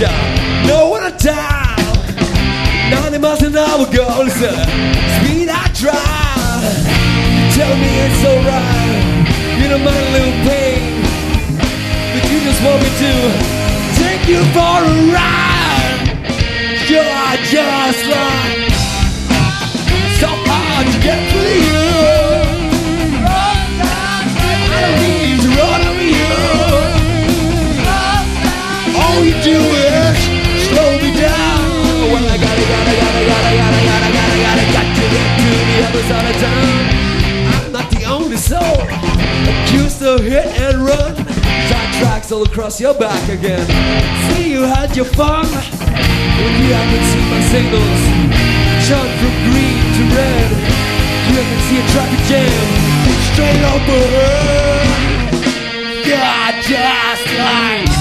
ya, no one to die. 90 miles an hour goes the speed I drive. You tell me it's alright, you don't mind a little pain, but you just want me to take you for a ride. You're just like all across your back again. See you had your fun. With you haven't seen my signals jump from green to red. You haven't seen a traffic jam straight over. God, just like.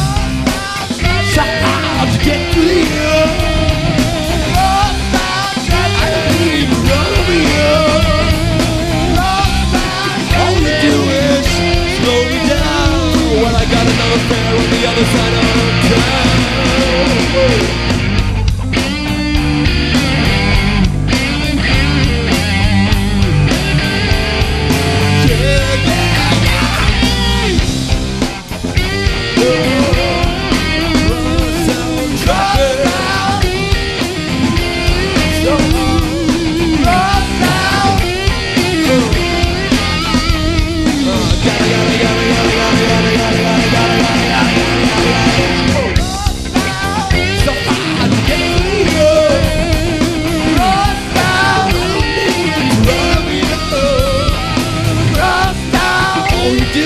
Well, I got another pair on the other side of town.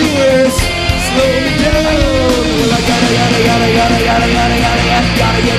Slow me down. Well, I gotta, gotta, gotta, gotta, gotta, gotta, gotta, gotta, gotta